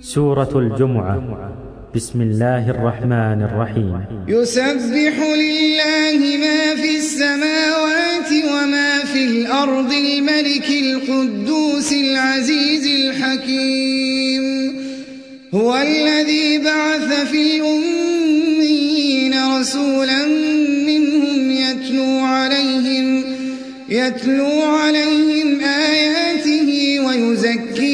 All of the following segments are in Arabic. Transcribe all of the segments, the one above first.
سورة الجمعة. بسم الله الرحمن الرحيم. يسبح لله ما في السماوات وما في الأرض الملك القدوس العزيز الحكيم. هو الذي بعث في الأمين رسولا منهم يتلو عليهم يتلو عليهم آياته ويزكيهم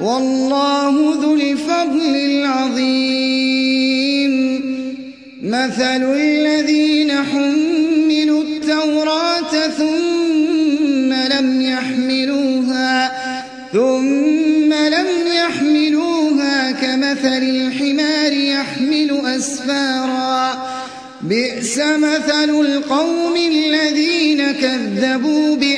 والله ذو الفضل العظيم. مثل الذين حملوا التوراة ثم لم يحملوها ثم لم يحملوها كمثل الحمار يحمل أسفارا. بئس مثل القوم الذين كذبوا بآيات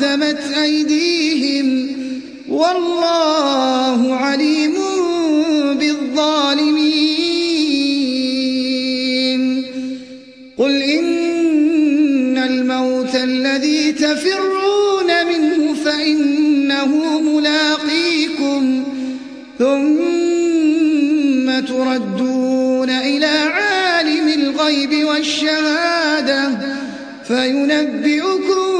قدمت أيديهم والله عليم بالظالمين. قل إن الموت الذي تفرون منه فإنه ملاقيكم ثم تردون إلى عالم الغيب والشهادة فينبئكم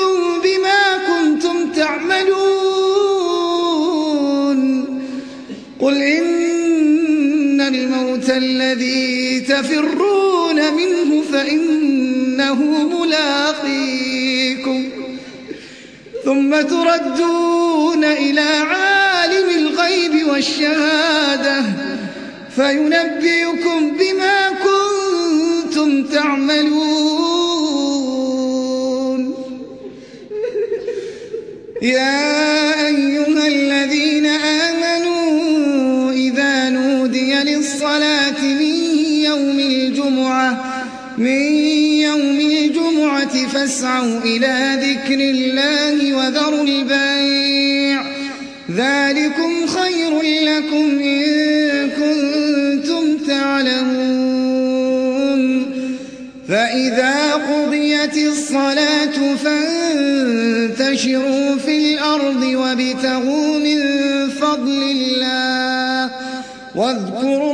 تفرون منه فإنه ملاقيكم. ثم تردون إلى عالم الغيب والشهادة فينبئكم بما كنتم تعملون. يا أيها الذين آمنوا إذا نودي للصلاة من يوم الجمعة من يوم الجمعة فاسعوا إلى ذكر الله وذروا البيع. ذلكم خير لكم إن كنتم تعلمون. فإذا قضيت الصلاة فانتشروا في الأرض وابتغوا من فضل الله واذكروا